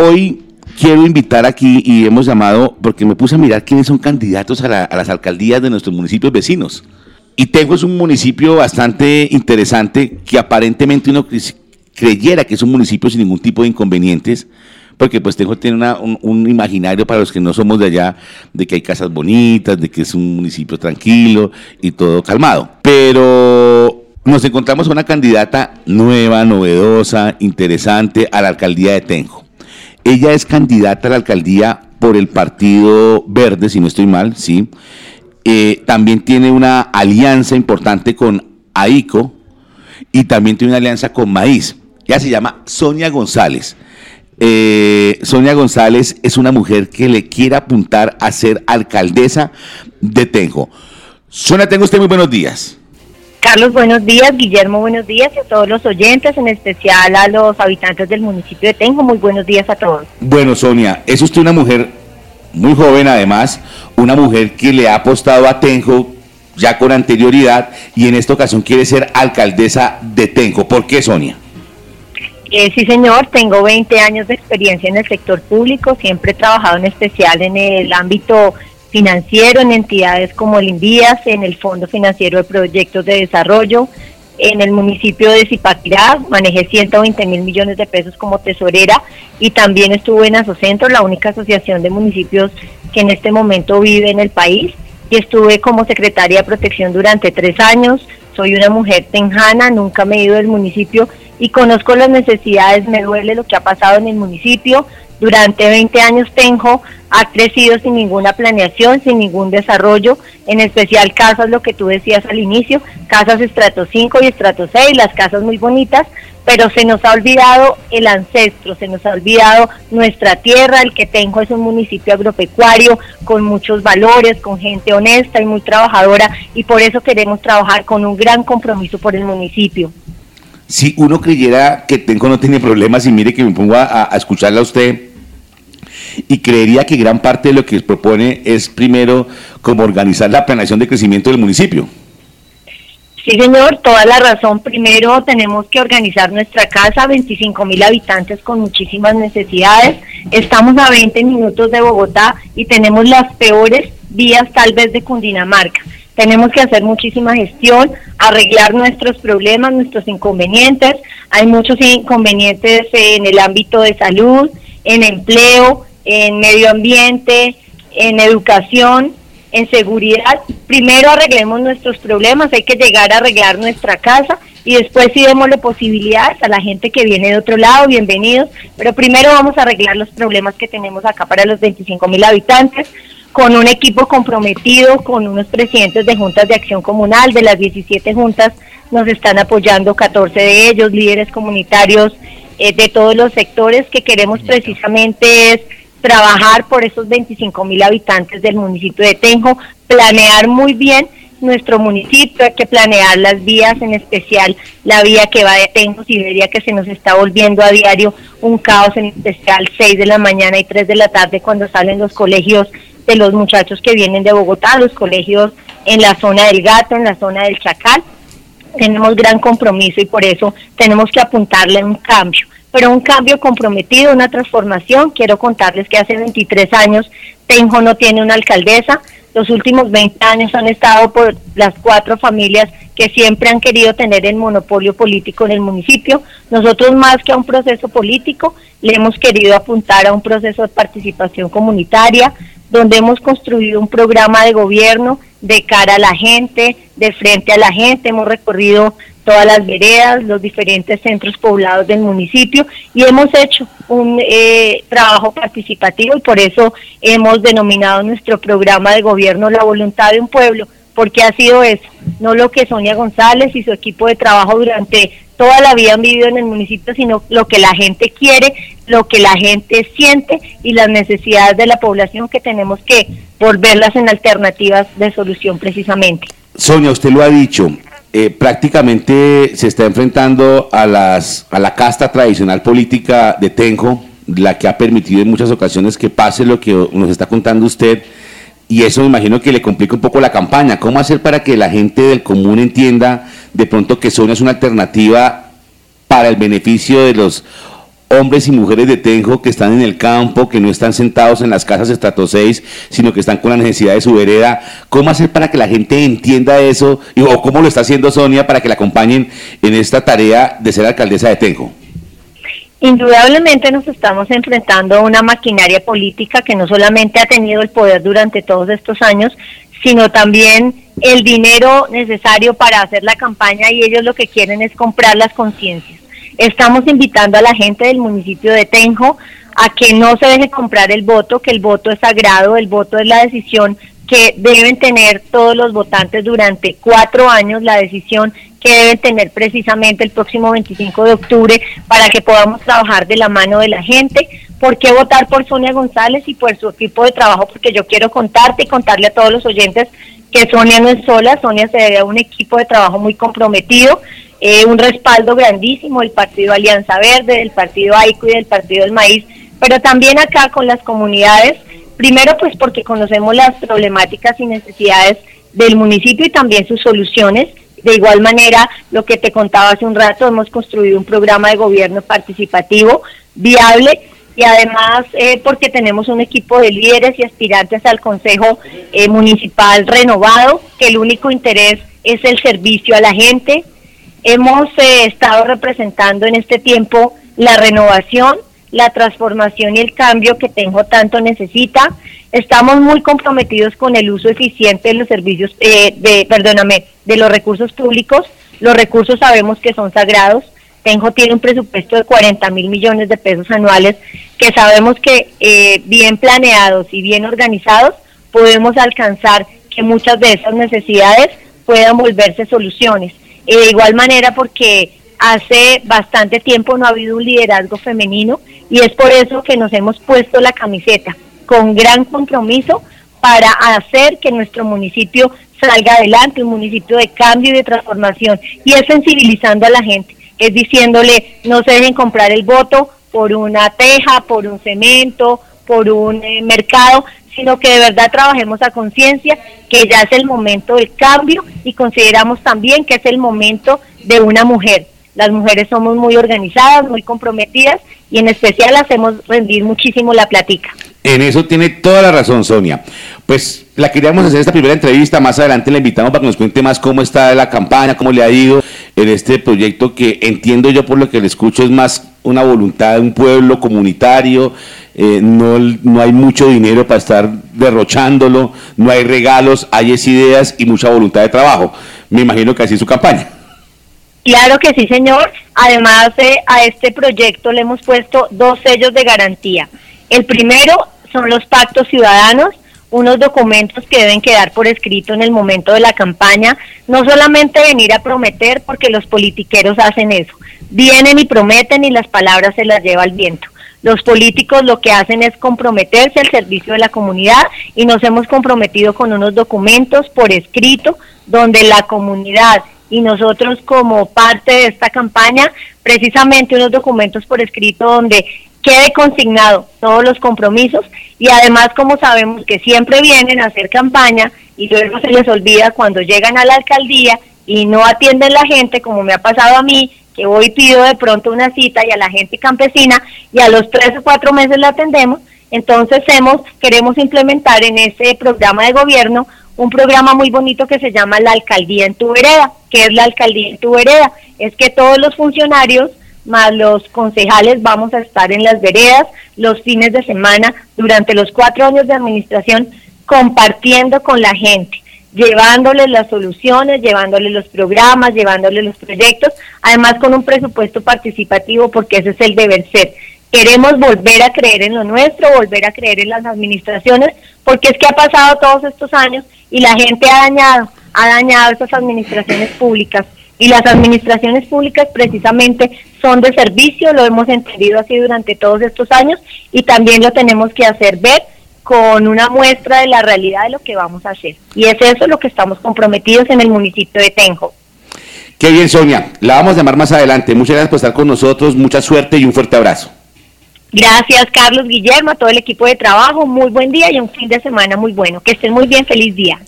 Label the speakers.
Speaker 1: hoy quiero invitar aquí y hemos llamado, porque me puse a mirar quiénes son candidatos a, las alcaldías de nuestros municipios vecinos. Y Tenjo es un municipio bastante interesante que aparentemente uno creyera que es un municipio sin ningún tipo de inconvenientes, porque pues Tenjo tiene un, imaginario para los que no somos de allá, de que hay casas bonitas, de que es un municipio tranquilo y todo calmado. Pero nos encontramos con una candidata nueva, novedosa, interesante a la alcaldía de Tenjo. Ella es candidata a la alcaldía por el Partido Verde, si no estoy mal, sí. Eh, también tiene una alianza importante con AICO y también tiene una alianza con Maíz. Ella se llama Sonia González. Eh, Sonia González es una mujer que le quiere apuntar a ser alcaldesa de Tenjo. Sonia, tengo usted muy buenos días.
Speaker 2: Carlos, buenos días. Guillermo, buenos días. Y a todos los oyentes, en especial a los habitantes del municipio de Tenjo, muy buenos días a todos.
Speaker 1: Bueno, Sonia, es usted una mujer muy joven además, una mujer que le ha apostado a Tenjo ya con anterioridad y en esta ocasión quiere ser alcaldesa de Tenjo. ¿Por qué, Sonia?
Speaker 2: Eh, sí, señor, tengo 20 años de experiencia en el sector público, siempre he trabajado en especial en el ámbito financiero en entidades como el INVIAS, en el Fondo Financiero de Proyectos de Desarrollo, en el municipio de Zipaquirá, manejé 120 mil millones de pesos como tesorera y también estuve en Asocentro, la única asociación de municipios que en este momento vive en el país y estuve como secretaria de protección durante tres años. Soy una mujer tenjana, nunca me he ido del municipio y conozco las necesidades, me duele lo que ha pasado en el municipio, durante 20 años Tenjo ha crecido sin ninguna planeación, sin ningún desarrollo, en especial casas, lo que tú decías al inicio, casas estrato 5 y estrato 6, las casas muy bonitas, pero se nos ha olvidado el ancestro, se nos ha olvidado nuestra tierra, el que Tenjo es un municipio agropecuario con muchos valores, con gente honesta y muy trabajadora y por eso queremos trabajar con un gran compromiso por el municipio.
Speaker 1: Si uno creyera que Tenjo no tiene problemas y mire que me pongo a escucharla a usted, y creería que gran parte de lo que propone es primero como organizar la planeación de crecimiento del municipio.
Speaker 2: Sí, señor, toda la razón. Primero tenemos que organizar nuestra casa, 25 mil habitantes con muchísimas necesidades. Estamos a 20 minutos de Bogotá y tenemos las peores vías tal vez de Cundinamarca. Tenemos que hacer muchísima gestión, arreglar nuestros problemas, nuestros inconvenientes. Hay muchos inconvenientes en el ámbito de salud, en empleo, en medio ambiente, en educación, en seguridad. Primero arreglemos nuestros problemas, hay que llegar a arreglar nuestra casa y después sí démosle posibilidades a la gente que viene de otro lado, bienvenidos, pero primero vamos a arreglar los problemas que tenemos acá para los 25 mil habitantes con un equipo comprometido, con unos presidentes de juntas de acción comunal, de las 17 juntas nos están apoyando 14 de ellos, líderes comunitarios eh, de todos los sectores que queremos precisamente es trabajar por esos 25 mil habitantes del municipio de Tenjo, planear muy bien nuestro municipio, hay que planear las vías, en especial la vía que va de Tenjo, Siberia, que se nos está volviendo a diario un caos, en especial 6 de la mañana y 3 de la tarde cuando salen los colegios de los muchachos que vienen de Bogotá, los colegios en la zona del Gato, en la zona del Chacal. Tenemos gran compromiso y por eso tenemos que apuntarle a un cambio pero un cambio comprometido, una transformación. Quiero contarles que hace 23 años Tenjo no tiene una alcaldesa. Los últimos 20 años han estado por las cuatro familias que siempre han querido tener el monopolio político en el municipio. Nosotros más que a un proceso político, le hemos querido apuntar a un proceso de participación comunitaria, donde hemos construido un programa de gobierno de cara a la gente, de frente a la gente. Hemos recorrido todas las veredas, los diferentes centros poblados del municipio y hemos hecho un eh, trabajo participativo y por eso hemos denominado nuestro programa de gobierno La Voluntad de un Pueblo, porque ha sido eso, no lo que Sonia González y su equipo de trabajo durante toda la vida han vivido en el municipio, sino lo que la gente quiere, lo que la gente siente y las necesidades de la población que tenemos que volverlas en alternativas de solución precisamente.
Speaker 1: Sonia, usted lo ha dicho, eh, prácticamente se está enfrentando a, las, a la casta tradicional política de Tenjo, la que ha permitido en muchas ocasiones que pase lo que nos está contando usted. Y eso me imagino que le complica un poco la campaña. ¿Cómo hacer para que la gente del común entienda de pronto que Sonia es una alternativa para el beneficio de los hombres y mujeres de Tenjo que están en el campo, que no están sentados en las casas estrato 6, sino que están con la necesidad de su vereda. ¿Cómo hacer para que la gente entienda eso? ¿O cómo lo está haciendo Sonia para que la acompañen en esta tarea de ser alcaldesa de Tenjo?
Speaker 2: Indudablemente nos estamos enfrentando a una maquinaria política que no solamente ha tenido el poder durante todos estos años, sino también el dinero necesario para hacer la campaña y ellos lo que quieren es comprar las conciencias. Estamos invitando a la gente del municipio de Tenjo a que no se deje comprar el voto, que el voto es sagrado, el voto es la decisión que deben tener todos los votantes durante cuatro años, la decisión que deben tener precisamente el próximo 25 de octubre para que podamos trabajar de la mano de la gente. ¿Por qué votar por Sonia González y por su equipo de trabajo? Porque yo quiero contarte y contarle a todos los oyentes que Sonia no es sola, Sonia se debe a un equipo de trabajo muy comprometido, eh, un respaldo grandísimo del Partido Alianza Verde, del Partido AICO y del Partido del Maíz, pero también acá con las comunidades, primero pues porque conocemos las problemáticas y necesidades del municipio y también sus soluciones, de igual manera, lo que te contaba hace un rato, hemos construido un programa de gobierno participativo viable y además eh, porque tenemos un equipo de líderes y aspirantes al Consejo eh, Municipal renovado, que el único interés es el servicio a la gente. Hemos eh, estado representando en este tiempo la renovación, la transformación y el cambio que Tenjo tanto necesita. Estamos muy comprometidos con el uso eficiente de los servicios, eh, de, perdóname, de los recursos públicos. Los recursos sabemos que son sagrados. Tenjo tiene un presupuesto de 40 mil millones de pesos anuales que sabemos que eh, bien planeados y bien organizados podemos alcanzar que muchas de esas necesidades puedan volverse soluciones. Eh, de igual manera porque hace bastante tiempo no ha habido un liderazgo femenino y es por eso que nos hemos puesto la camiseta con gran compromiso para hacer que nuestro municipio salga adelante, un municipio de cambio y de transformación y es sensibilizando a la gente, es diciéndole no se dejen comprar el voto por una teja, por un cemento, por un eh, mercado, sino que de verdad trabajemos a conciencia que ya es el momento del cambio y consideramos también que es el momento de una mujer. Las mujeres somos muy organizadas, muy comprometidas y en especial hacemos rendir muchísimo la plática.
Speaker 1: En eso tiene toda la razón, Sonia. Pues la queríamos hacer esta primera entrevista, más adelante la invitamos para que nos cuente más cómo está la campaña, cómo le ha ido en este proyecto que entiendo yo por lo que le escucho es más una voluntad de un pueblo comunitario, eh, no, no hay mucho dinero para estar derrochándolo, no hay regalos, hay ideas y mucha voluntad de trabajo. Me imagino que así es su campaña.
Speaker 2: Claro que sí, señor. Además, a este proyecto le hemos puesto dos sellos de garantía. El primero son los pactos ciudadanos, unos documentos que deben quedar por escrito en el momento de la campaña, no solamente venir a prometer porque los politiqueros hacen eso, vienen y prometen y las palabras se las lleva el viento. Los políticos lo que hacen es comprometerse al servicio de la comunidad y nos hemos comprometido con unos documentos por escrito donde la comunidad y nosotros como parte de esta campaña, precisamente unos documentos por escrito donde quede consignado todos los compromisos y además como sabemos que siempre vienen a hacer campaña y luego se les olvida cuando llegan a la alcaldía y no atienden la gente como me ha pasado a mí que hoy pido de pronto una cita y a la gente campesina y a los tres o cuatro meses la atendemos entonces hemos queremos implementar en ese programa de gobierno un programa muy bonito que se llama la alcaldía en tu vereda. ¿Qué es la alcaldía en tu vereda? Es que todos los funcionarios más los concejales vamos a estar en las veredas los fines de semana durante los cuatro años de administración compartiendo con la gente, llevándoles las soluciones, llevándoles los programas, llevándoles los proyectos, además con un presupuesto participativo porque ese es el deber ser. Queremos volver a creer en lo nuestro, volver a creer en las administraciones, porque es que ha pasado todos estos años y la gente ha dañado, ha dañado esas administraciones públicas. Y las administraciones públicas precisamente son de servicio, lo hemos entendido así durante todos estos años y también lo tenemos que hacer ver con una muestra de la realidad de lo que vamos a hacer. Y es eso lo que estamos comprometidos en el municipio de Tenjo.
Speaker 1: Qué bien, Sonia. La vamos a llamar más adelante. Muchas gracias por estar con nosotros. Mucha suerte y un fuerte abrazo.
Speaker 2: Gracias, Carlos Guillermo, a todo el equipo de trabajo. Muy buen día y un fin de semana muy bueno. Que estén muy bien. Feliz día.